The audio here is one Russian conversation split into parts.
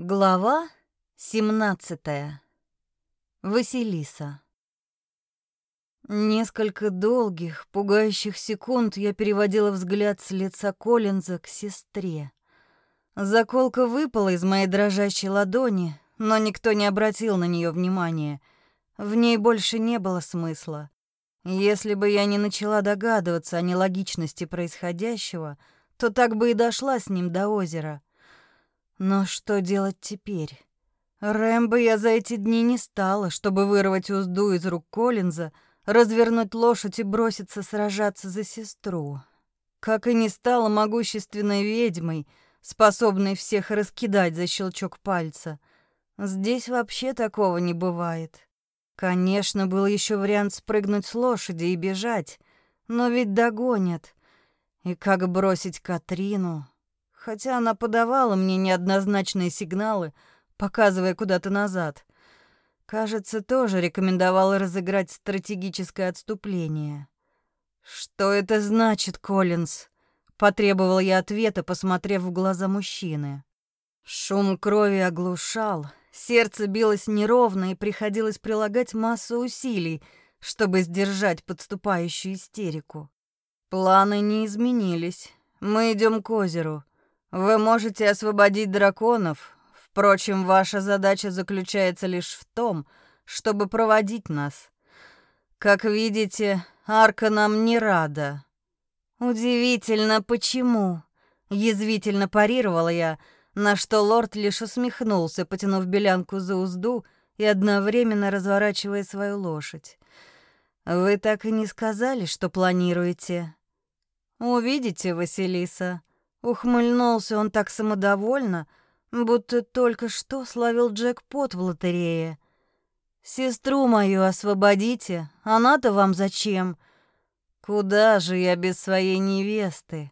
Глава 17. Василиса. Несколько долгих, пугающих секунд я переводила взгляд с лица Коллинза к сестре. Заколка выпала из моей дрожащей ладони, но никто не обратил на нее внимания. В ней больше не было смысла. Если бы я не начала догадываться о нелогичности происходящего, то так бы и дошла с ним до озера — но что делать теперь? Рэмбо я за эти дни не стала, чтобы вырвать узду из рук Коллинза, развернуть лошадь и броситься сражаться за сестру. Как и не стала могущественной ведьмой, способной всех раскидать за щелчок пальца. Здесь вообще такого не бывает. Конечно, был еще вариант спрыгнуть с лошади и бежать, но ведь догонят. И как бросить Катрину? Хотя она подавала мне неоднозначные сигналы, показывая куда-то назад. Кажется, тоже рекомендовала разыграть стратегическое отступление. «Что это значит, Коллинз?» — потребовал я ответа, посмотрев в глаза мужчины. Шум крови оглушал, сердце билось неровно и приходилось прилагать массу усилий, чтобы сдержать подступающую истерику. Планы не изменились. Мы идем к озеру. Вы можете освободить драконов. Впрочем, ваша задача заключается лишь в том, чтобы проводить нас. Как видите, арка нам не рада. Удивительно, почему? Язвительно парировала я, на что лорд лишь усмехнулся, потянув белянку за узду и одновременно разворачивая свою лошадь. Вы так и не сказали, что планируете. Увидите, Василиса. Ухмыльнулся он так самодовольно, будто только что словил джекпот в лотерее. «Сестру мою освободите, она-то вам зачем? Куда же я без своей невесты?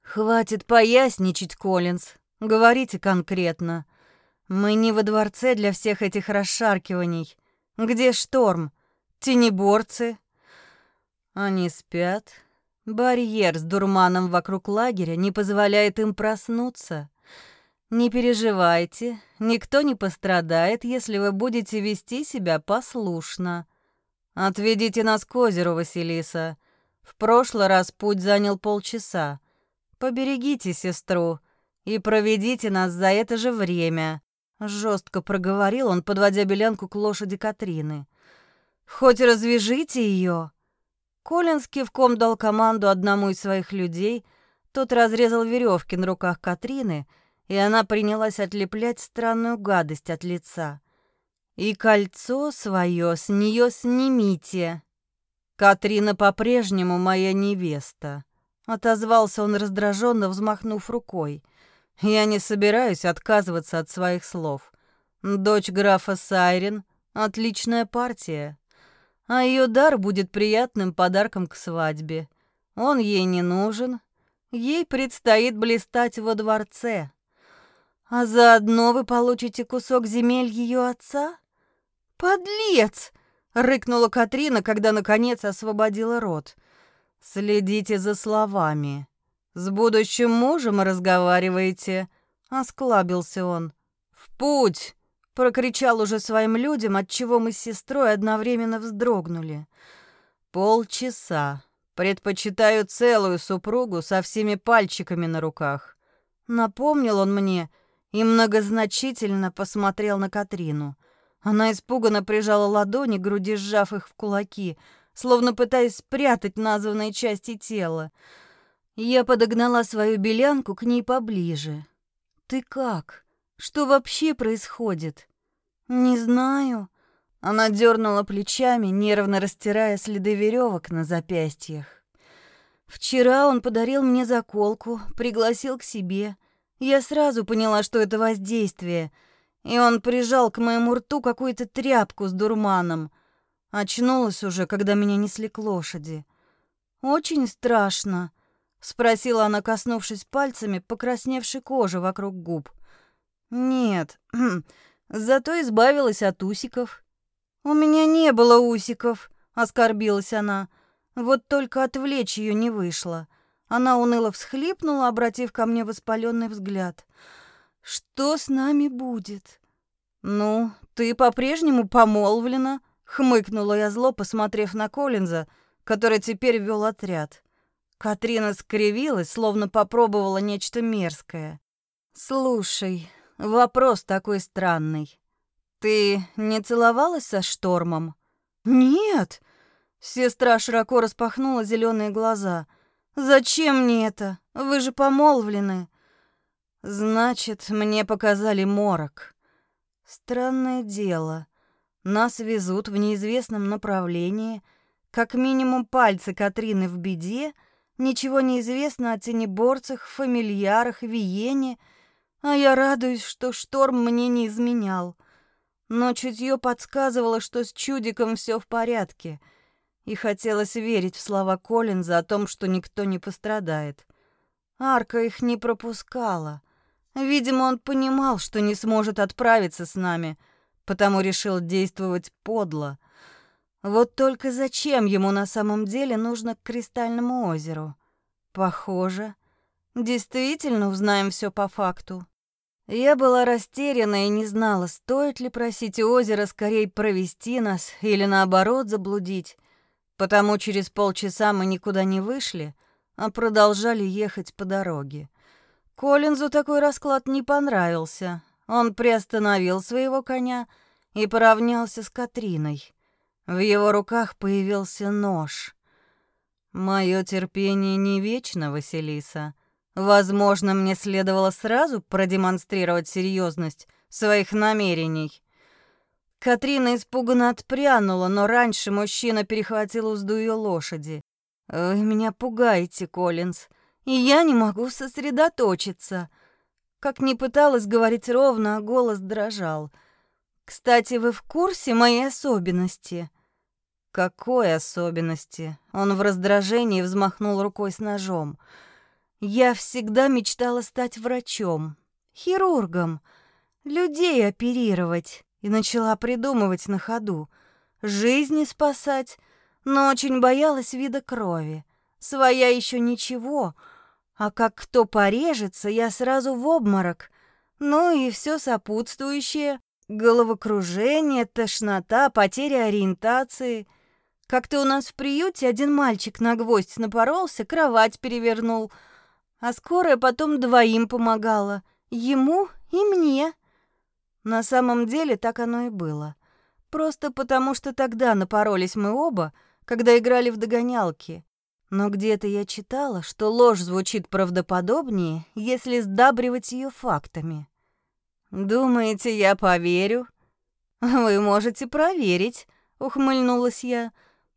Хватит поясничать, Коллинз, говорите конкретно. Мы не во дворце для всех этих расшаркиваний. Где шторм? Тенеборцы?» «Они спят, Барьер с дурманом вокруг лагеря не позволяет им проснуться. Не переживайте, никто не пострадает, если вы будете вести себя послушно. Отведите нас к озеру, Василиса. В прошлый раз путь занял полчаса. Поберегите сестру и проведите нас за это же время. Жестко проговорил он, подводя белянку к лошади Катрины. Хоть развяжите ее. Коллинз кивком дал команду одному из своих людей, тот разрезал веревки на руках Катрины, и она принялась отлеплять странную гадость от лица. «И кольцо свое с нее снимите!» «Катрина по-прежнему моя невеста», — отозвался он раздраженно, взмахнув рукой. «Я не собираюсь отказываться от своих слов. Дочь графа Сайрен — отличная партия» а ее дар будет приятным подарком к свадьбе. Он ей не нужен, ей предстоит блистать во дворце. А заодно вы получите кусок земель ее отца? Подлец! рыкнула Катрина, когда наконец освободила рот. Следите за словами. С будущим мужем разговариваете, осклабился он. В путь! Прокричал уже своим людям, от чего мы с сестрой одновременно вздрогнули. Полчаса. Предпочитаю целую супругу со всеми пальчиками на руках. Напомнил он мне и многозначительно посмотрел на Катрину. Она испуганно прижала ладони груди, сжав их в кулаки, словно пытаясь спрятать названные части тела. Я подогнала свою белянку к ней поближе. «Ты как?» Что вообще происходит? Не знаю. Она дернула плечами, нервно растирая следы веревок на запястьях. Вчера он подарил мне заколку, пригласил к себе. Я сразу поняла, что это воздействие, и он прижал к моему рту какую-то тряпку с дурманом. Очнулась уже, когда меня несли к лошади. Очень страшно, спросила она, коснувшись пальцами покрасневшей кожи вокруг губ. Нет, зато избавилась от усиков. У меня не было усиков, оскорбилась она. Вот только отвлечь ее не вышло. Она уныло всхлипнула, обратив ко мне воспаленный взгляд. Что с нами будет? Ну, ты по-прежнему помолвлена, хмыкнула я зло, посмотрев на Коллинза, который теперь вел отряд. Катрина скривилась, словно попробовала нечто мерзкое. Слушай, вопрос такой странный. Ты не целовалась со Штормом? Нет. Сестра широко распахнула зеленые глаза. Зачем мне это? Вы же помолвлены. Значит, мне показали морок. Странное дело. Нас везут в неизвестном направлении. Как минимум пальцы Катрины в беде. Ничего не известно о тенеборцах, фамильярах, Виене. А я радуюсь, что шторм мне не изменял. Но чутье подсказывало, что с чудиком все в порядке. И хотелось верить в слова Коллинза о том, что никто не пострадает. Арка их не пропускала. Видимо, он понимал, что не сможет отправиться с нами, потому решил действовать подло. Вот только зачем ему на самом деле нужно к Кристальному озеру? Похоже, действительно узнаем все по факту. Я была растеряна и не знала, стоит ли просить озеро скорее провести нас или наоборот заблудить. Потому через полчаса мы никуда не вышли, а продолжали ехать по дороге. Коллинзу такой расклад не понравился. Он приостановил своего коня и поравнялся с Катриной. В его руках появился нож. Мое терпение не вечно, Василиса. Возможно, мне следовало сразу продемонстрировать серьезность своих намерений. Катрина испуганно отпрянула, но раньше мужчина перехватил узду ее лошади. «Вы меня пугаете, Коллинз и я не могу сосредоточиться. Как ни пыталась говорить ровно, а голос дрожал. Кстати, вы в курсе моей особенности? Какой особенности? Он в раздражении взмахнул рукой с ножом. Я всегда мечтала стать врачом, хирургом, людей оперировать и начала придумывать на ходу, жизни спасать, но очень боялась вида крови. Своя еще ничего, а как кто порежется, я сразу в обморок. Ну и все сопутствующее. Головокружение, тошнота, потеря ориентации. Как-то у нас в приюте один мальчик на гвоздь напоролся, кровать перевернул. А скорая потом двоим помогала. Ему и мне. На самом деле так оно и было. Просто потому, что тогда напоролись мы оба, когда играли в догонялки. Но где-то я читала, что ложь звучит правдоподобнее, если сдабривать ее фактами. Думаете, я поверю? Вы можете проверить, ухмыльнулась я.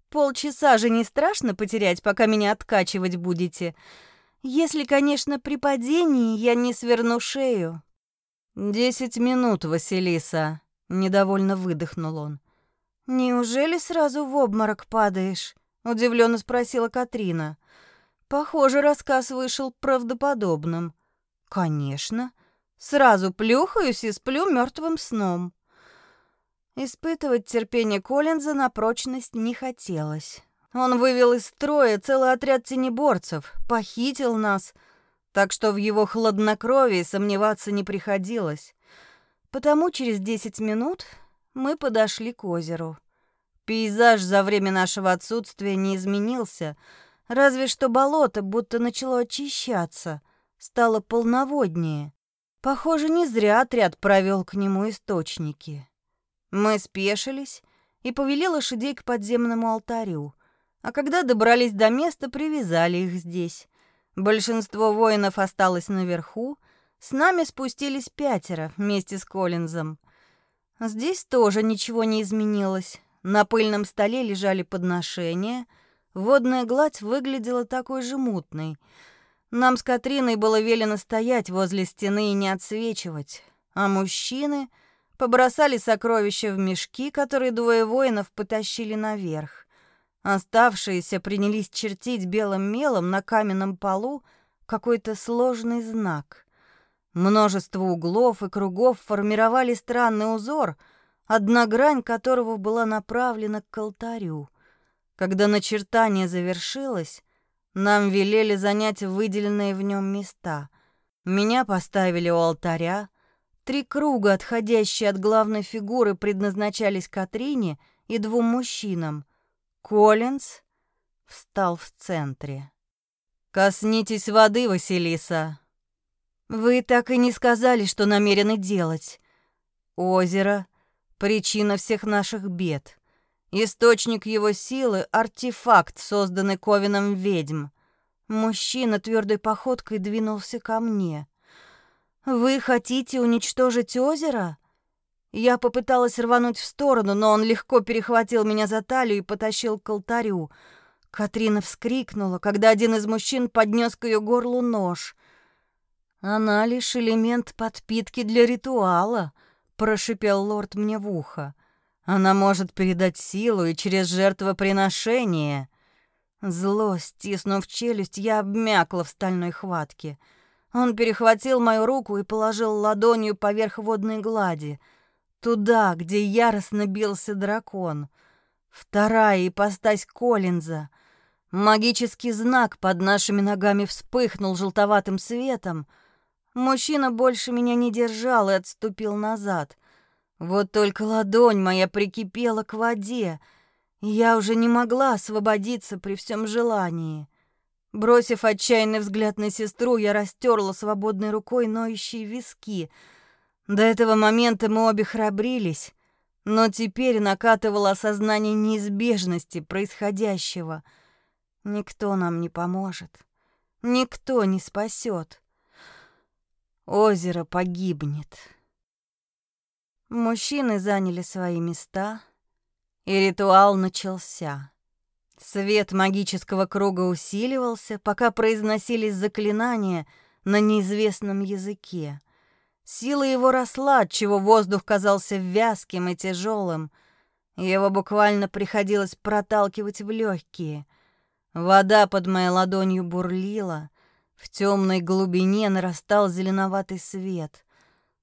Полчаса же не страшно потерять, пока меня откачивать будете. Если, конечно, при падении я не сверну шею. Десять минут, Василиса, недовольно выдохнул он. Неужели сразу в обморок падаешь? удивленно спросила Катрина. Похоже, рассказ вышел правдоподобным. Конечно, сразу плюхаюсь и сплю мертвым сном. Испытывать терпение Коллинза на прочность не хотелось. Он вывел из строя целый отряд тенеборцев, похитил нас, так что в его хладнокровии сомневаться не приходилось. Потому через десять минут мы подошли к озеру. Пейзаж за время нашего отсутствия не изменился, разве что болото будто начало очищаться, стало полноводнее. Похоже, не зря отряд провел к нему источники. Мы спешились и повели лошадей к подземному алтарю, а когда добрались до места, привязали их здесь. Большинство воинов осталось наверху, с нами спустились пятеро вместе с Коллинзом. Здесь тоже ничего не изменилось. На пыльном столе лежали подношения. Водная гладь выглядела такой же мутной. Нам с Катриной было велено стоять возле стены и не отсвечивать, а мужчины побросали сокровища в мешки, которые двое воинов потащили наверх. Оставшиеся принялись чертить белым мелом на каменном полу какой-то сложный знак. Множество углов и кругов формировали странный узор — одна грань которого была направлена к алтарю. Когда начертание завершилось, нам велели занять выделенные в нем места. Меня поставили у алтаря, Три круга, отходящие от главной фигуры, предназначались Катрине и двум мужчинам. Коллинз встал в центре. «Коснитесь воды, Василиса!» «Вы так и не сказали, что намерены делать. Озеро — причина всех наших бед. Источник его силы — артефакт, созданный Ковином ведьм. Мужчина твердой походкой двинулся ко мне. «Вы хотите уничтожить озеро?» Я попыталась рвануть в сторону, но он легко перехватил меня за талию и потащил к алтарю. Катрина вскрикнула, когда один из мужчин поднес к ее горлу нож. «Она лишь элемент подпитки для ритуала», — прошипел лорд мне в ухо. «Она может передать силу и через жертвоприношение». Зло, стиснув челюсть, я обмякла в стальной хватке — он перехватил мою руку и положил ладонью поверх водной глади, туда, где яростно бился дракон. Вторая ипостась Коллинза. Магический знак под нашими ногами вспыхнул желтоватым светом. Мужчина больше меня не держал и отступил назад. Вот только ладонь моя прикипела к воде, я уже не могла освободиться при всем желании. Бросив отчаянный взгляд на сестру, я растерла свободной рукой ноющие виски. До этого момента мы обе храбрились, но теперь накатывало осознание неизбежности происходящего. Никто нам не поможет, никто не спасет. Озеро погибнет. Мужчины заняли свои места, и ритуал начался. Свет магического круга усиливался, пока произносились заклинания на неизвестном языке. Сила его росла, отчего воздух казался вязким и тяжелым. Его буквально приходилось проталкивать в легкие. Вода под моей ладонью бурлила. В темной глубине нарастал зеленоватый свет.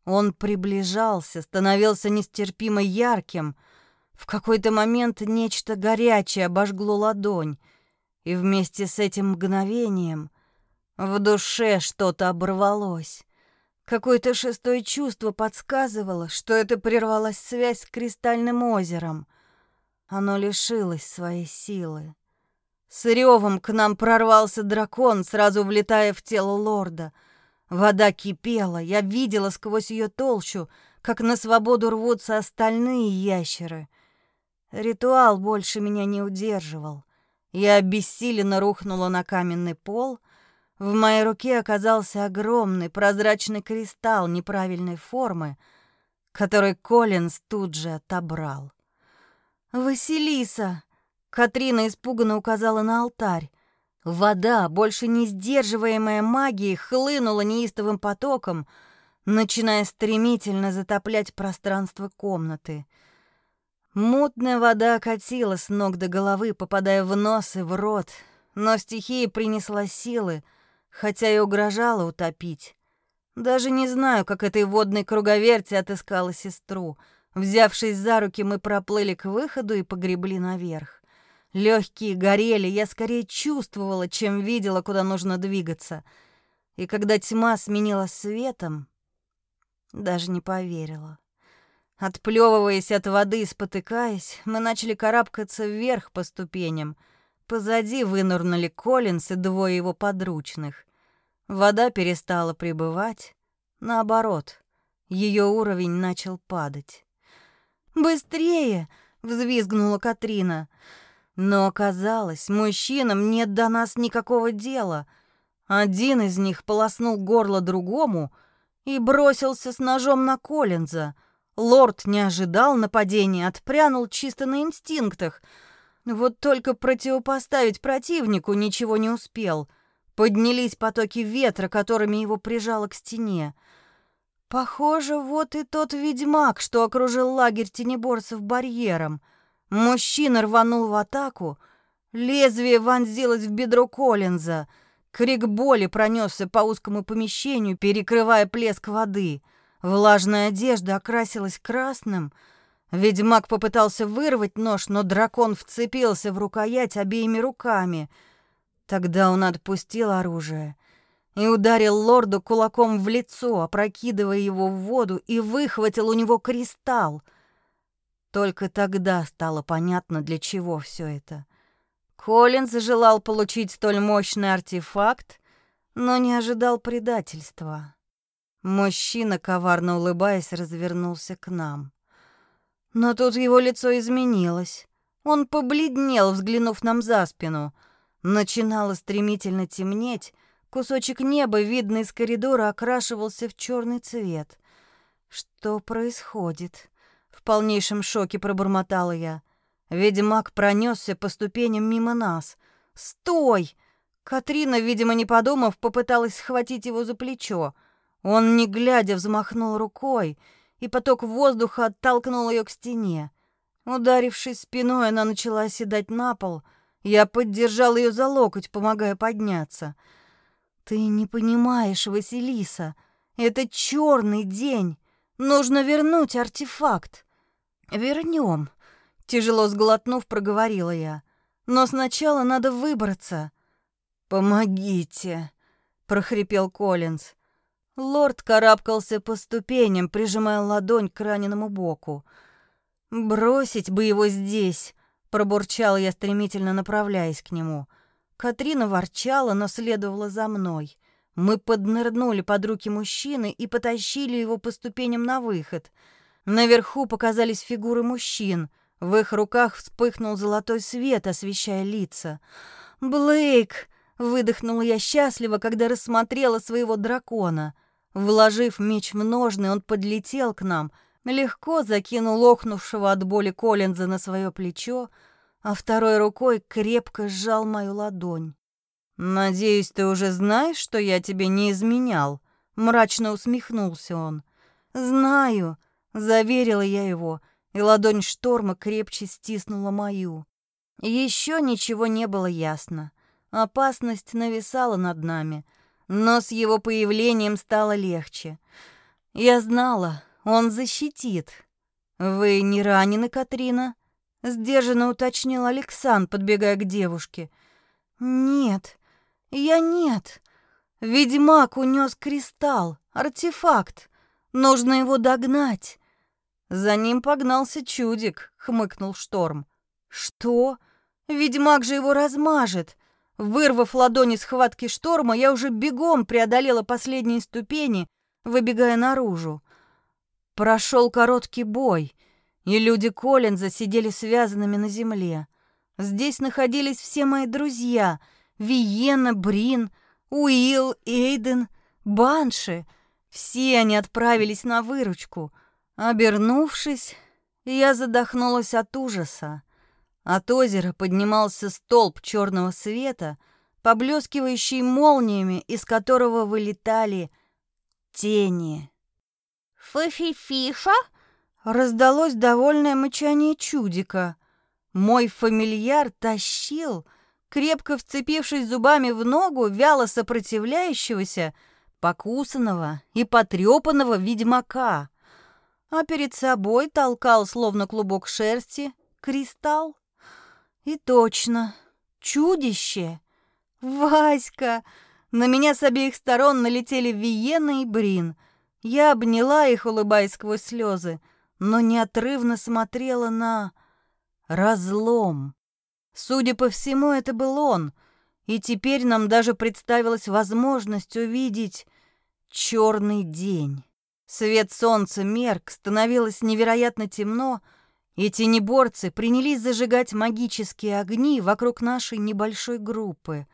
Он приближался, становился нестерпимо ярким — в какой-то момент нечто горячее обожгло ладонь, и вместе с этим мгновением в душе что-то оборвалось. Какое-то шестое чувство подсказывало, что это прервалась связь с Кристальным озером. Оно лишилось своей силы. С ревом к нам прорвался дракон, сразу влетая в тело лорда. Вода кипела, я видела сквозь ее толщу, как на свободу рвутся остальные ящеры — Ритуал больше меня не удерживал. Я обессиленно рухнула на каменный пол. В моей руке оказался огромный прозрачный кристалл неправильной формы, который Коллинз тут же отобрал. «Василиса!» — Катрина испуганно указала на алтарь. Вода, больше не сдерживаемая магией, хлынула неистовым потоком, начиная стремительно затоплять пространство комнаты — Мутная вода катила с ног до головы, попадая в нос и в рот, но стихия принесла силы, хотя и угрожала утопить. Даже не знаю, как этой водной круговерти отыскала сестру. Взявшись за руки, мы проплыли к выходу и погребли наверх. Легкие горели, я скорее чувствовала, чем видела, куда нужно двигаться. И когда тьма сменилась светом, даже не поверила. Отплевываясь от воды и спотыкаясь, мы начали карабкаться вверх по ступеням. Позади вынырнули Коллинс и двое его подручных. Вода перестала прибывать. Наоборот, ее уровень начал падать. «Быстрее!» — взвизгнула Катрина. Но оказалось, мужчинам нет до нас никакого дела. Один из них полоснул горло другому и бросился с ножом на Коллинза — Лорд не ожидал нападения, отпрянул чисто на инстинктах. Вот только противопоставить противнику ничего не успел. Поднялись потоки ветра, которыми его прижало к стене. Похоже, вот и тот ведьмак, что окружил лагерь тенеборцев барьером. Мужчина рванул в атаку. Лезвие вонзилось в бедро Коллинза. Крик боли пронесся по узкому помещению, перекрывая плеск воды — Влажная одежда окрасилась красным. Ведьмак попытался вырвать нож, но дракон вцепился в рукоять обеими руками. Тогда он отпустил оружие и ударил лорду кулаком в лицо, опрокидывая его в воду и выхватил у него кристалл. Только тогда стало понятно, для чего все это. Коллинз желал получить столь мощный артефакт, но не ожидал предательства. Мужчина, коварно улыбаясь, развернулся к нам. Но тут его лицо изменилось. Он побледнел, взглянув нам за спину. Начинало стремительно темнеть, кусочек неба, видный из коридора, окрашивался в черный цвет. Что происходит? В полнейшем шоке пробормотала я. Ведьмак пронесся по ступеням мимо нас. «Стой!» Катрина, видимо, не подумав, попыталась схватить его за плечо. Он, не глядя, взмахнул рукой, и поток воздуха оттолкнул ее к стене. Ударившись спиной, она начала оседать на пол. Я поддержал ее за локоть, помогая подняться. «Ты не понимаешь, Василиса, это черный день. Нужно вернуть артефакт». «Вернем», — тяжело сглотнув, проговорила я. «Но сначала надо выбраться». «Помогите», — прохрипел Коллинз. Лорд карабкался по ступеням, прижимая ладонь к раненому боку. «Бросить бы его здесь!» — пробурчал я, стремительно направляясь к нему. Катрина ворчала, но следовала за мной. Мы поднырнули под руки мужчины и потащили его по ступеням на выход. Наверху показались фигуры мужчин. В их руках вспыхнул золотой свет, освещая лица. «Блейк!» — выдохнула я счастливо, когда рассмотрела своего дракона. Вложив меч в ножны, он подлетел к нам, легко закинул охнувшего от боли Коллинза на свое плечо, а второй рукой крепко сжал мою ладонь. «Надеюсь, ты уже знаешь, что я тебе не изменял?» Мрачно усмехнулся он. «Знаю», — заверила я его, и ладонь шторма крепче стиснула мою. Еще ничего не было ясно. Опасность нависала над нами, но с его появлением стало легче. Я знала, он защитит. «Вы не ранены, Катрина?» — сдержанно уточнил Александр, подбегая к девушке. «Нет, я нет. Ведьмак унес кристалл, артефакт. Нужно его догнать». «За ним погнался чудик», — хмыкнул Шторм. «Что? Ведьмак же его размажет. Вырвав ладони с хватки шторма, я уже бегом преодолела последние ступени, выбегая наружу. Прошел короткий бой, и люди Коллинза сидели связанными на земле. Здесь находились все мои друзья — Виена, Брин, Уилл, Эйден, Банши. Все они отправились на выручку. Обернувшись, я задохнулась от ужаса. От озера поднимался столб черного света, поблескивающий молниями, из которого вылетали тени. «Фифи-фифа?» Раздалось довольное мычание чудика. Мой фамильяр тащил, крепко вцепившись зубами в ногу вяло сопротивляющегося, покусанного и потрепанного ведьмака, а перед собой толкал, словно клубок шерсти, кристалл. И точно, чудище. Васька! На меня с обеих сторон налетели Виена и Брин. Я обняла их, улыбаясь сквозь слезы, но неотрывно смотрела на разлом. Судя по всему, это был он, и теперь нам даже представилась возможность увидеть черный день. Свет солнца мерк, становилось невероятно темно, и тенеборцы принялись зажигать магические огни вокруг нашей небольшой группы.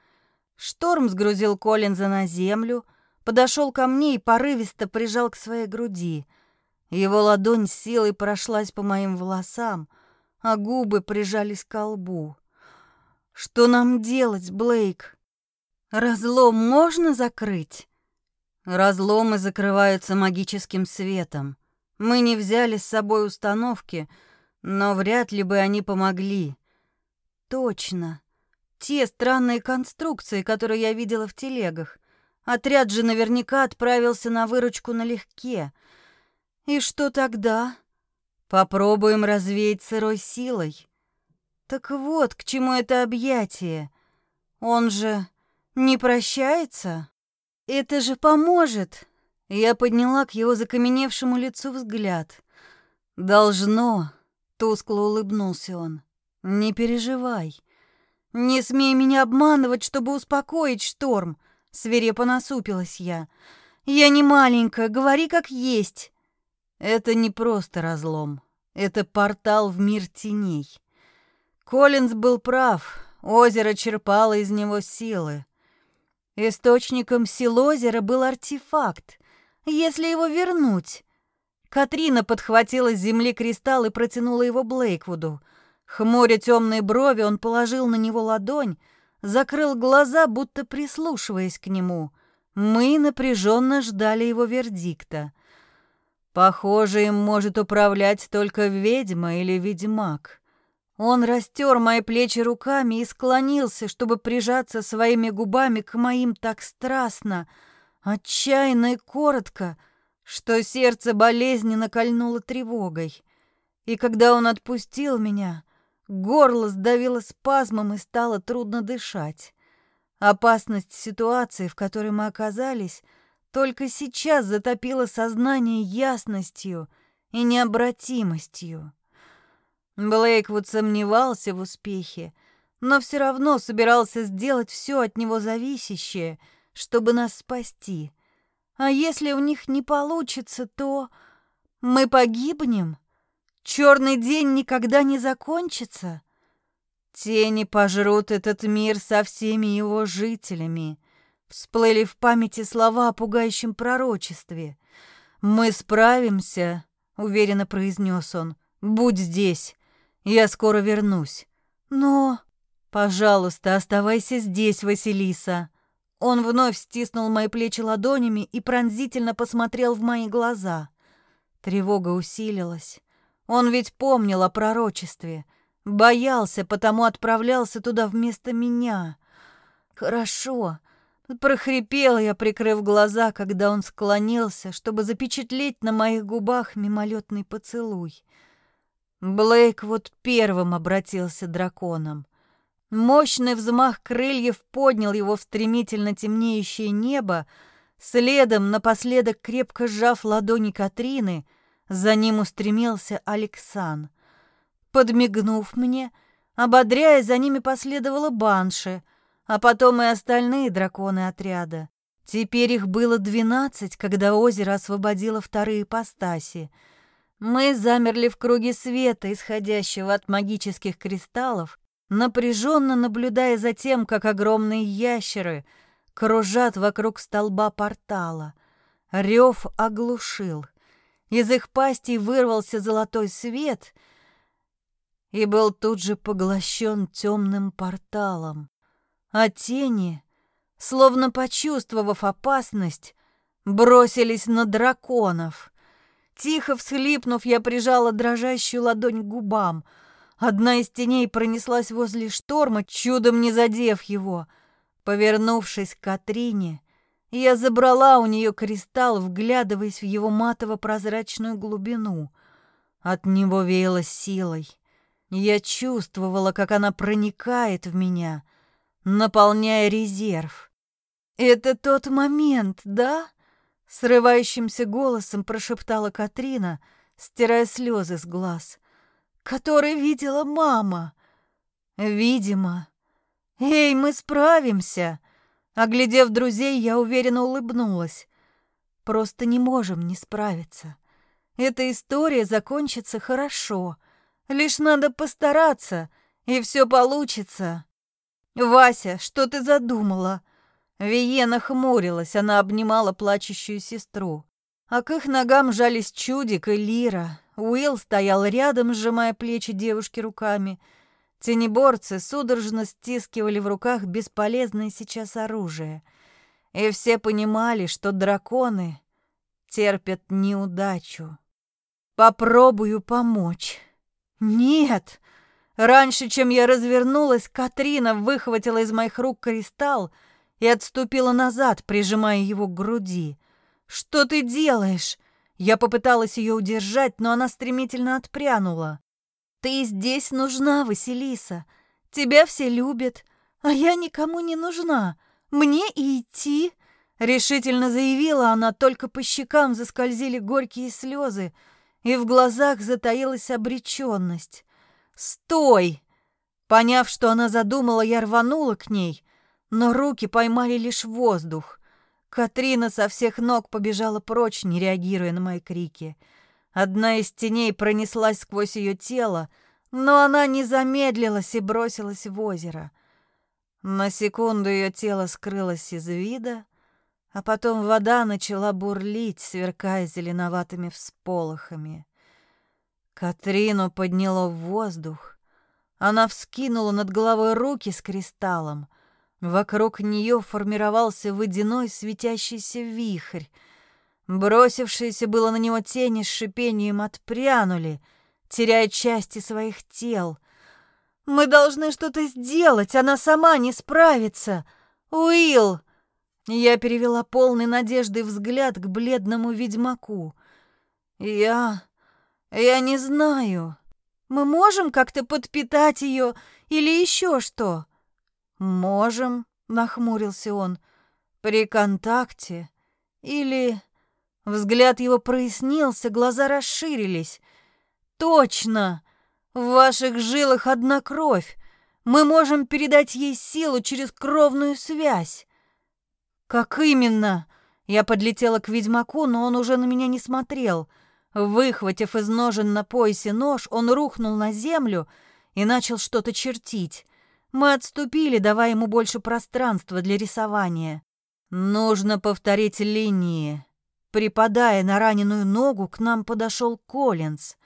Шторм сгрузил Коллинза на землю, подошел ко мне и порывисто прижал к своей груди. Его ладонь силой прошлась по моим волосам, а губы прижались к лбу. «Что нам делать, Блейк? Разлом можно закрыть?» Разломы закрываются магическим светом. Мы не взяли с собой установки — но вряд ли бы они помогли. Точно. Те странные конструкции, которые я видела в телегах. Отряд же наверняка отправился на выручку налегке. И что тогда? Попробуем развеять сырой силой. Так вот, к чему это объятие. Он же не прощается? это же поможет!» Я подняла к его закаменевшему лицу взгляд. «Должно!» — тускло улыбнулся он. «Не переживай. Не смей меня обманывать, чтобы успокоить шторм!» Свирепо насупилась я. «Я не маленькая, говори как есть!» Это не просто разлом. Это портал в мир теней. Коллинз был прав. Озеро черпало из него силы. Источником сил озера был артефакт. Если его вернуть... Катрина подхватила с земли кристалл и протянула его Блейквуду. Хмуря темные брови, он положил на него ладонь, закрыл глаза, будто прислушиваясь к нему. Мы напряженно ждали его вердикта. Похоже, им может управлять только ведьма или ведьмак. Он растер мои плечи руками и склонился, чтобы прижаться своими губами к моим так страстно, отчаянно и коротко, что сердце болезненно кольнуло тревогой. И когда он отпустил меня, горло сдавило спазмом и стало трудно дышать. Опасность ситуации, в которой мы оказались — только сейчас затопило сознание ясностью и необратимостью. Блейквуд сомневался в успехе, но все равно собирался сделать все от него зависящее, чтобы нас спасти. А если у них не получится, то мы погибнем? Черный день никогда не закончится? Тени пожрут этот мир со всеми его жителями — Всплыли в памяти слова о пугающем пророчестве. «Мы справимся», — уверенно произнес он. «Будь здесь. Я скоро вернусь». «Но...» «Пожалуйста, оставайся здесь, Василиса». Он вновь стиснул мои плечи ладонями и пронзительно посмотрел в мои глаза. Тревога усилилась. Он ведь помнил о пророчестве. Боялся, потому отправлялся туда вместо меня. «Хорошо. Прохрипела я, прикрыв глаза, когда он склонился, чтобы запечатлеть на моих губах мимолетный поцелуй. Блейк вот первым обратился драконом. Мощный взмах крыльев поднял его в стремительно темнеющее небо, следом, напоследок крепко сжав ладони Катрины, за ним устремился Алексан. Подмигнув мне, ободряя, за ними последовала Банши — а потом и остальные драконы отряда. Теперь их было двенадцать, когда озеро освободило вторые ипостаси. Мы замерли в круге света, исходящего от магических кристаллов, напряженно наблюдая за тем, как огромные ящеры кружат вокруг столба портала. Рев оглушил. Из их пастей вырвался золотой свет и был тут же поглощен темным порталом а тени, словно почувствовав опасность, бросились на драконов. Тихо всхлипнув, я прижала дрожащую ладонь к губам. Одна из теней пронеслась возле шторма, чудом не задев его. Повернувшись к Катрине, я забрала у нее кристалл, вглядываясь в его матово-прозрачную глубину. От него веяло силой. Я чувствовала, как она проникает в меня — наполняя резерв. «Это тот момент, да?» — срывающимся голосом прошептала Катрина, стирая слезы с глаз. «Который видела мама. Видимо. Эй, мы справимся!» Оглядев друзей, я уверенно улыбнулась. «Просто не можем не справиться. Эта история закончится хорошо. Лишь надо постараться, и все получится». «Вася, что ты задумала?» Виена хмурилась, она обнимала плачущую сестру. А к их ногам жались Чудик и Лира. Уилл стоял рядом, сжимая плечи девушки руками. Тенеборцы судорожно стискивали в руках бесполезное сейчас оружие. И все понимали, что драконы терпят неудачу. «Попробую помочь». «Нет!» Раньше, чем я развернулась, Катрина выхватила из моих рук кристалл и отступила назад, прижимая его к груди. «Что ты делаешь?» Я попыталась ее удержать, но она стремительно отпрянула. «Ты здесь нужна, Василиса. Тебя все любят, а я никому не нужна. Мне и идти». Решительно заявила она, только по щекам заскользили горькие слезы, и в глазах затаилась обреченность. «Стой!» Поняв, что она задумала, я рванула к ней, но руки поймали лишь воздух. Катрина со всех ног побежала прочь, не реагируя на мои крики. Одна из теней пронеслась сквозь ее тело, но она не замедлилась и бросилась в озеро. На секунду ее тело скрылось из вида, а потом вода начала бурлить, сверкая зеленоватыми всполохами. Катрину подняло в воздух. Она вскинула над головой руки с кристаллом. Вокруг нее формировался водяной светящийся вихрь. Бросившиеся было на него тени с шипением отпрянули, теряя части своих тел. «Мы должны что-то сделать, она сама не справится! Уилл!» Я перевела полный надежды взгляд к бледному ведьмаку. «Я... я не знаю. Мы можем как-то подпитать ее или еще что?» «Можем», — нахмурился он, — «при контакте. Или...» Взгляд его прояснился, глаза расширились. «Точно! В ваших жилах одна кровь. Мы можем передать ей силу через кровную связь. «Как именно?» Я подлетела к ведьмаку, но он уже на меня не смотрел. Выхватив из ножен на поясе нож, он рухнул на землю и начал что-то чертить. Мы отступили, давая ему больше пространства для рисования. Нужно повторить линии. Припадая на раненую ногу, к нам подошел Коллинз.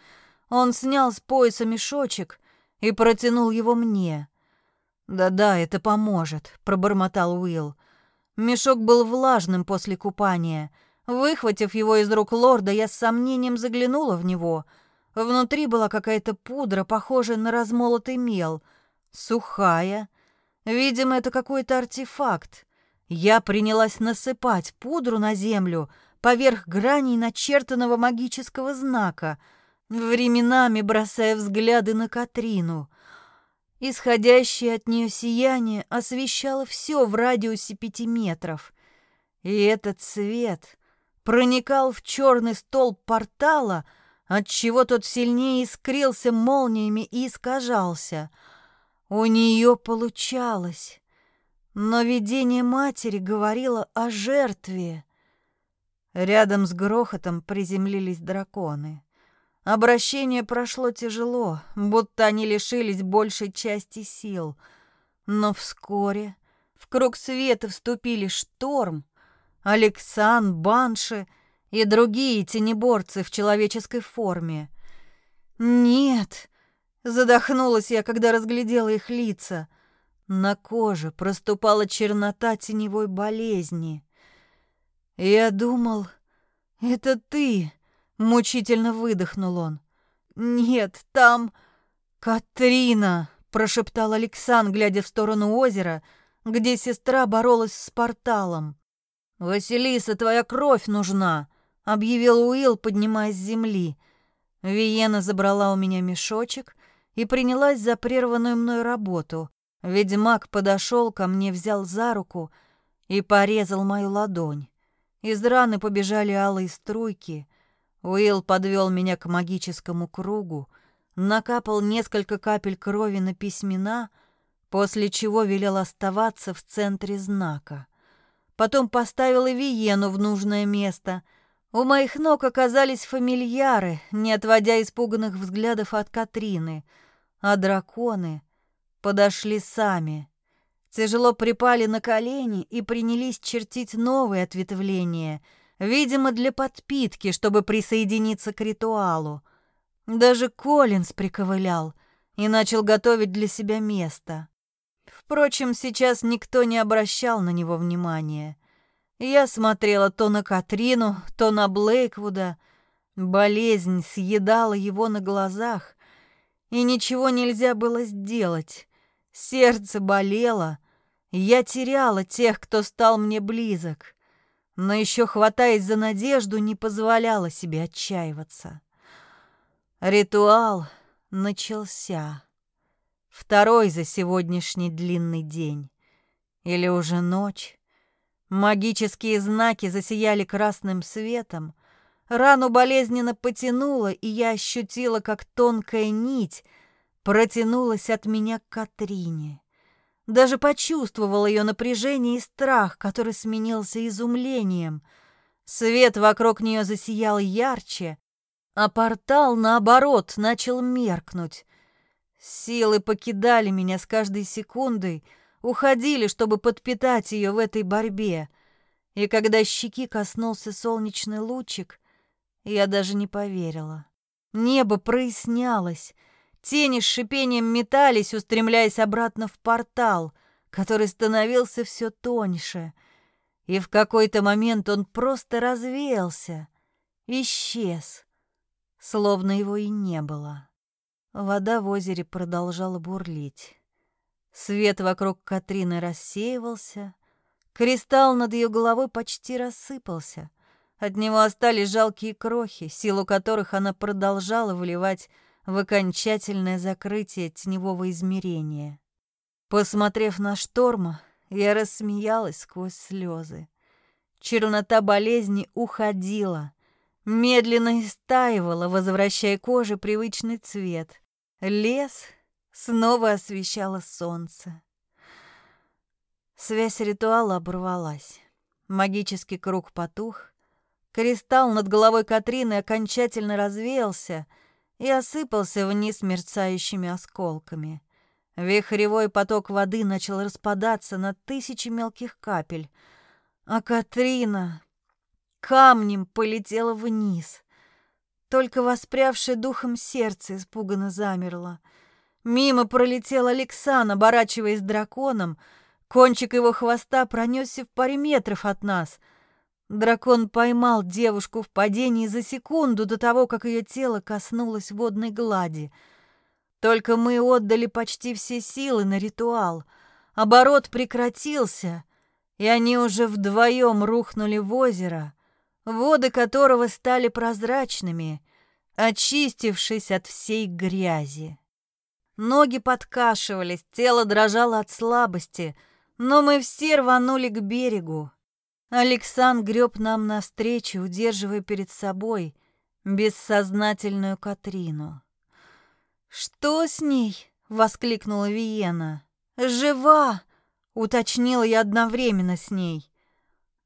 Он снял с пояса мешочек и протянул его мне. «Да-да, это поможет», — пробормотал Уилл. Мешок был влажным после купания. Выхватив его из рук лорда, я с сомнением заглянула в него. Внутри была какая-то пудра, похожая на размолотый мел. Сухая. Видимо, это какой-то артефакт. Я принялась насыпать пудру на землю поверх граней начертанного магического знака, временами бросая взгляды на Катрину — Исходящее от нее сияние освещало все в радиусе пяти метров. И этот свет проникал в черный столб портала, отчего тот сильнее искрился молниями и искажался. У нее получалось. Но видение матери говорило о жертве. Рядом с грохотом приземлились драконы. Обращение прошло тяжело, будто они лишились большей части сил. Но вскоре в круг света вступили Шторм, Алексан, Банши и другие тенеборцы в человеческой форме. «Нет!» — задохнулась я, когда разглядела их лица. На коже проступала чернота теневой болезни. «Я думал, это ты!» Мучительно выдохнул он. «Нет, там...» «Катрина!» — прошептал Александр, глядя в сторону озера, где сестра боролась с порталом. «Василиса, твоя кровь нужна!» — объявил Уилл, поднимаясь с земли. Виена забрала у меня мешочек и принялась за прерванную мной работу. Ведьмак подошел ко мне, взял за руку и порезал мою ладонь. Из раны побежали алые струйки. Уилл подвел меня к магическому кругу, накапал несколько капель крови на письмена, после чего велел оставаться в центре знака. Потом поставил и Виену в нужное место. У моих ног оказались фамильяры, не отводя испуганных взглядов от Катрины, а драконы подошли сами. Тяжело припали на колени и принялись чертить новые ответвления — Видимо, для подпитки, чтобы присоединиться к ритуалу. Даже Коллинз приковылял и начал готовить для себя место. Впрочем, сейчас никто не обращал на него внимания. Я смотрела то на Катрину, то на Блейквуда. Болезнь съедала его на глазах, и ничего нельзя было сделать. Сердце болело, я теряла тех, кто стал мне близок но еще хватаясь за надежду, не позволяла себе отчаиваться. Ритуал начался. Второй за сегодняшний длинный день. Или уже ночь. Магические знаки засияли красным светом. Рану болезненно потянуло, и я ощутила, как тонкая нить протянулась от меня к Катрине. Даже почувствовал ее напряжение и страх, который сменился изумлением. Свет вокруг нее засиял ярче, а портал, наоборот, начал меркнуть. Силы покидали меня с каждой секундой, уходили, чтобы подпитать ее в этой борьбе. И когда щеки коснулся солнечный лучик, я даже не поверила. Небо прояснялось, тени с шипением метались, устремляясь обратно в портал, который становился все тоньше. И в какой-то момент он просто развеялся, исчез, словно его и не было. Вода в озере продолжала бурлить. Свет вокруг Катрины рассеивался, кристалл над ее головой почти рассыпался. От него остались жалкие крохи, силу которых она продолжала вливать в окончательное закрытие теневого измерения. Посмотрев на шторма, я рассмеялась сквозь слезы. Чернота болезни уходила, медленно истаивала, возвращая коже привычный цвет. Лес снова освещало солнце. Связь ритуала оборвалась. Магический круг потух. Кристалл над головой Катрины окончательно развеялся и осыпался вниз мерцающими осколками. Вихревой поток воды начал распадаться на тысячи мелких капель, а Катрина камнем полетела вниз. Только воспрявшее духом сердце испуганно замерло. Мимо пролетел Алексан, оборачиваясь драконом. Кончик его хвоста пронесся в паре метров от нас. Дракон поймал девушку в падении за секунду до того, как ее тело коснулось водной глади. Только мы отдали почти все силы на ритуал. Оборот прекратился, и они уже вдвоем рухнули в озеро — воды которого стали прозрачными, очистившись от всей грязи. Ноги подкашивались, тело дрожало от слабости, но мы все рванули к берегу. Александр греб нам навстречу, удерживая перед собой бессознательную Катрину. «Что с ней?» — воскликнула Виена. «Жива!» — уточнила я одновременно с ней.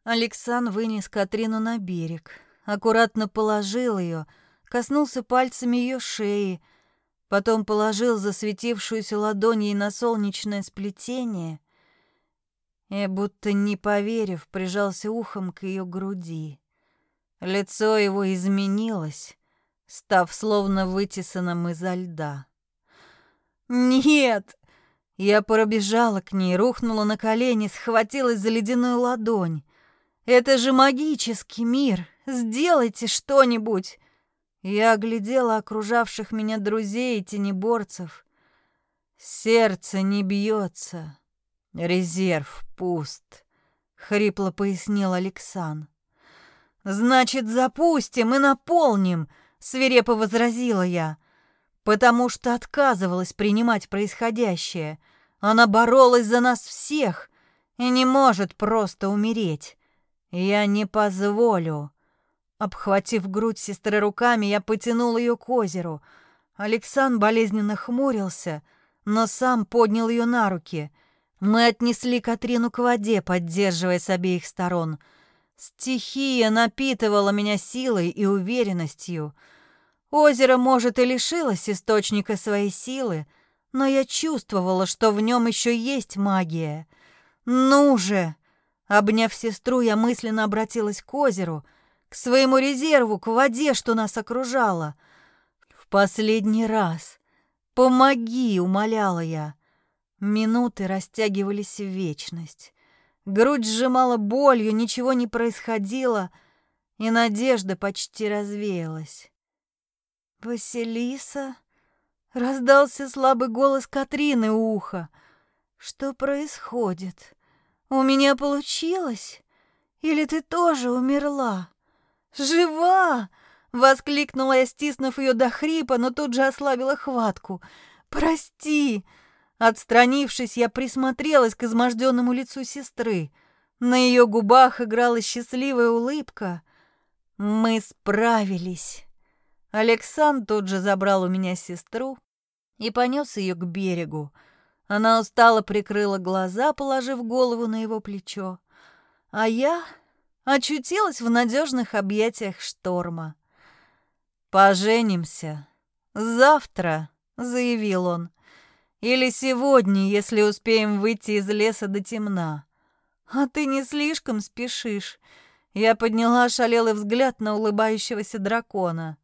Алексан вынес Катрину на берег, аккуратно положил ее, коснулся пальцами ее шеи, потом положил засветившуюся ладонь ей на солнечное сплетение и, будто не поверив, прижался ухом к ее груди. Лицо его изменилось, став словно вытесанным изо льда. «Нет!» Я пробежала к ней, рухнула на колени, схватилась за ледяную ладонь. Это же магический мир. Сделайте что-нибудь. Я оглядела окружавших меня друзей и тенеборцев. Сердце не бьется. Резерв пуст, хрипло пояснил Александр. Значит, запустим и наполним, свирепо возразила я, потому что отказывалась принимать происходящее. Она боролась за нас всех и не может просто умереть. «Я не позволю!» Обхватив грудь сестры руками, я потянул ее к озеру. Александр болезненно хмурился, но сам поднял ее на руки. Мы отнесли Катрину к воде, поддерживая с обеих сторон. Стихия напитывала меня силой и уверенностью. Озеро, может, и лишилось источника своей силы, но я чувствовала, что в нем еще есть магия. «Ну же!» Обняв сестру, я мысленно обратилась к озеру, к своему резерву, к воде, что нас окружала. В последний раз. «Помоги!» — умоляла я. Минуты растягивались в вечность. Грудь сжимала болью, ничего не происходило, и надежда почти развеялась. «Василиса?» — раздался слабый голос Катрины у уха. «Что происходит?» У меня получилось? Или ты тоже умерла? Жива! Воскликнула я, стиснув ее до хрипа, но тут же ослабила хватку. «Прости!» Отстранившись, я присмотрелась к изможденному лицу сестры. На ее губах играла счастливая улыбка. Мы справились. Александр тут же забрал у меня сестру и понес ее к берегу. Она устало прикрыла глаза, положив голову на его плечо. А я очутилась в надежных объятиях шторма. «Поженимся. Завтра», — заявил он. «Или сегодня, если успеем выйти из леса до темна. А ты не слишком спешишь». Я подняла шалелый взгляд на улыбающегося дракона.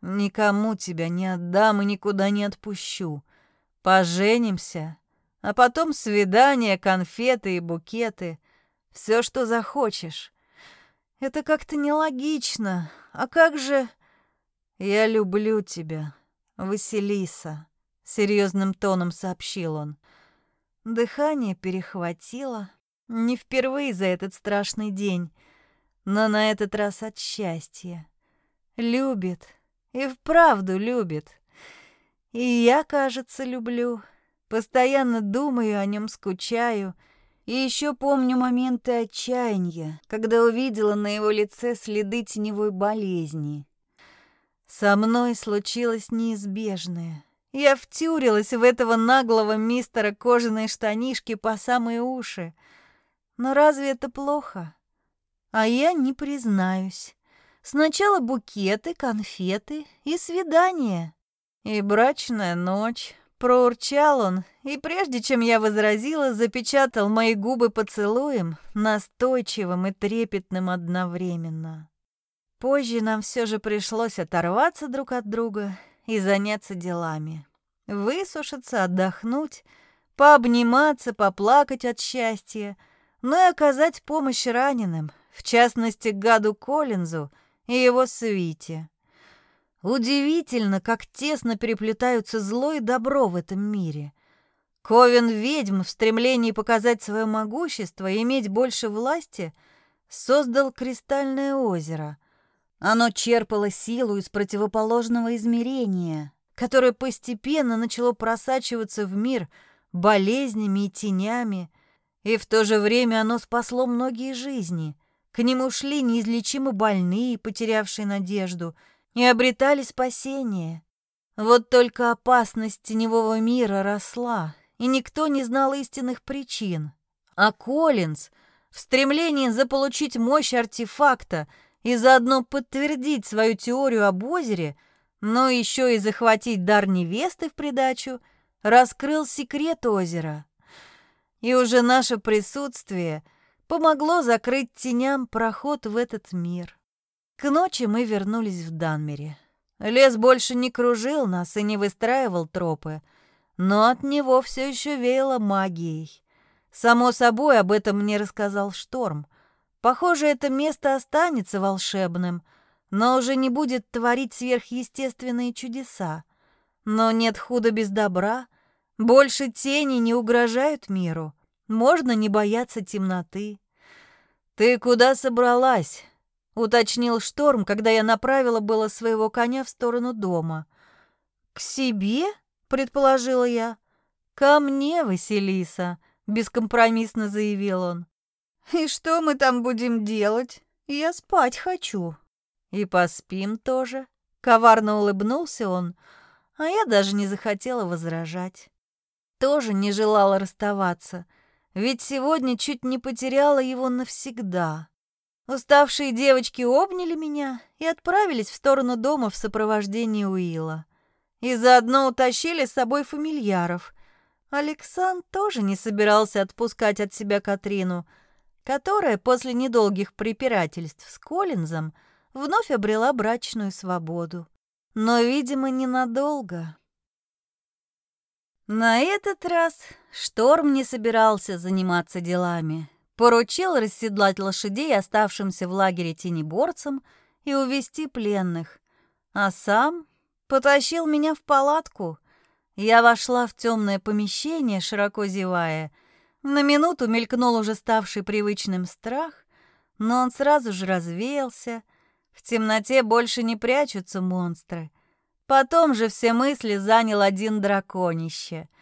«Никому тебя не отдам и никуда не отпущу. Поженимся, а потом свидания, конфеты и букеты. Все, что захочешь. Это как-то нелогично. А как же... Я люблю тебя, Василиса, серьезным тоном сообщил он. Дыхание перехватило. Не впервые за этот страшный день, но на этот раз от счастья. Любит. И вправду любит. И я, кажется, люблю. Постоянно думаю о нем, скучаю. И еще помню моменты отчаяния, когда увидела на его лице следы теневой болезни. Со мной случилось неизбежное. Я втюрилась в этого наглого мистера кожаные штанишки по самые уши. Но разве это плохо? А я не признаюсь. Сначала букеты, конфеты и свидание. И брачная ночь. Проурчал он, и прежде чем я возразила, запечатал мои губы поцелуем, настойчивым и трепетным одновременно. Позже нам все же пришлось оторваться друг от друга и заняться делами. Высушиться, отдохнуть, пообниматься, поплакать от счастья, но и оказать помощь раненым, в частности, гаду Коллинзу и его свите. Удивительно, как тесно переплетаются зло и добро в этом мире. Ковен ведьм в стремлении показать свое могущество и иметь больше власти создал кристальное озеро. Оно черпало силу из противоположного измерения, которое постепенно начало просачиваться в мир болезнями и тенями, и в то же время оно спасло многие жизни. К нему шли неизлечимо больные, потерявшие надежду — и обретали спасение. Вот только опасность теневого мира росла, и никто не знал истинных причин. А Коллинз в стремлении заполучить мощь артефакта и заодно подтвердить свою теорию об озере, но еще и захватить дар невесты в придачу, раскрыл секрет озера. И уже наше присутствие помогло закрыть теням проход в этот мир. К ночи мы вернулись в Данмере. Лес больше не кружил нас и не выстраивал тропы, но от него все еще веяло магией. Само собой, об этом мне рассказал Шторм. Похоже, это место останется волшебным, но уже не будет творить сверхъестественные чудеса. Но нет худа без добра. Больше тени не угрожают миру. Можно не бояться темноты. «Ты куда собралась?» уточнил Шторм, когда я направила было своего коня в сторону дома. «К себе?» — предположила я. «Ко мне, Василиса», — бескомпромиссно заявил он. «И что мы там будем делать? Я спать хочу». «И поспим тоже», — коварно улыбнулся он, а я даже не захотела возражать. Тоже не желала расставаться, ведь сегодня чуть не потеряла его навсегда. Уставшие девочки обняли меня и отправились в сторону дома в сопровождении Уилла. И заодно утащили с собой фамильяров. Александр тоже не собирался отпускать от себя Катрину, которая после недолгих препирательств с Коллинзом вновь обрела брачную свободу. Но, видимо, ненадолго. На этот раз Шторм не собирался заниматься делами поручил расседлать лошадей оставшимся в лагере тенеборцам и увести пленных, а сам потащил меня в палатку. Я вошла в темное помещение, широко зевая. На минуту мелькнул уже ставший привычным страх, но он сразу же развеялся. В темноте больше не прячутся монстры. Потом же все мысли занял один драконище —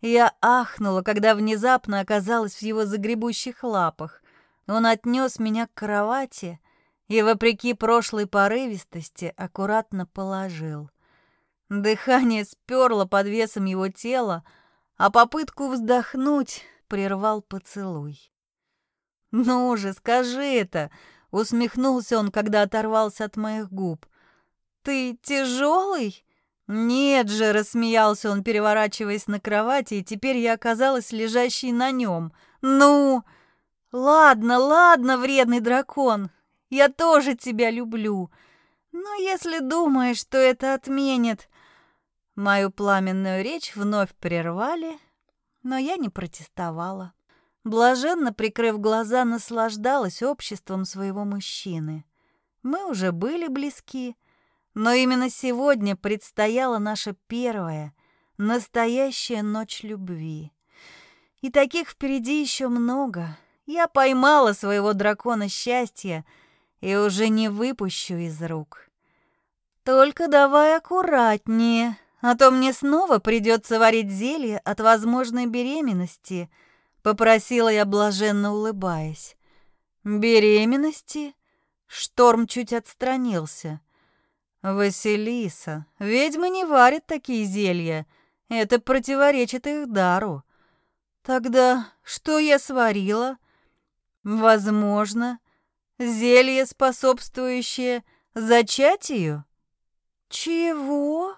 я ахнула, когда внезапно оказалась в его загребущих лапах. Он отнес меня к кровати и, вопреки прошлой порывистости, аккуратно положил. Дыхание сперло под весом его тела, а попытку вздохнуть прервал поцелуй. «Ну же, скажи это!» — усмехнулся он, когда оторвался от моих губ. «Ты тяжелый?» «Нет же!» — рассмеялся он, переворачиваясь на кровати, и теперь я оказалась лежащей на нем. «Ну!» «Ладно, ладно, вредный дракон, я тоже тебя люблю. Но если думаешь, что это отменит...» Мою пламенную речь вновь прервали, но я не протестовала. Блаженно прикрыв глаза, наслаждалась обществом своего мужчины. Мы уже были близки, но именно сегодня предстояла наша первая, настоящая ночь любви. И таких впереди еще много. Я поймала своего дракона счастья и уже не выпущу из рук. Только давай аккуратнее, а то мне снова придется варить зелье от возможной беременности, попросила я блаженно улыбаясь. Беременности? Шторм чуть отстранился. Василиса, ведьмы не варят такие зелья. Это противоречит их дару. Тогда что я сварила? Возможно, зелье, способствующее зачатию? Чего?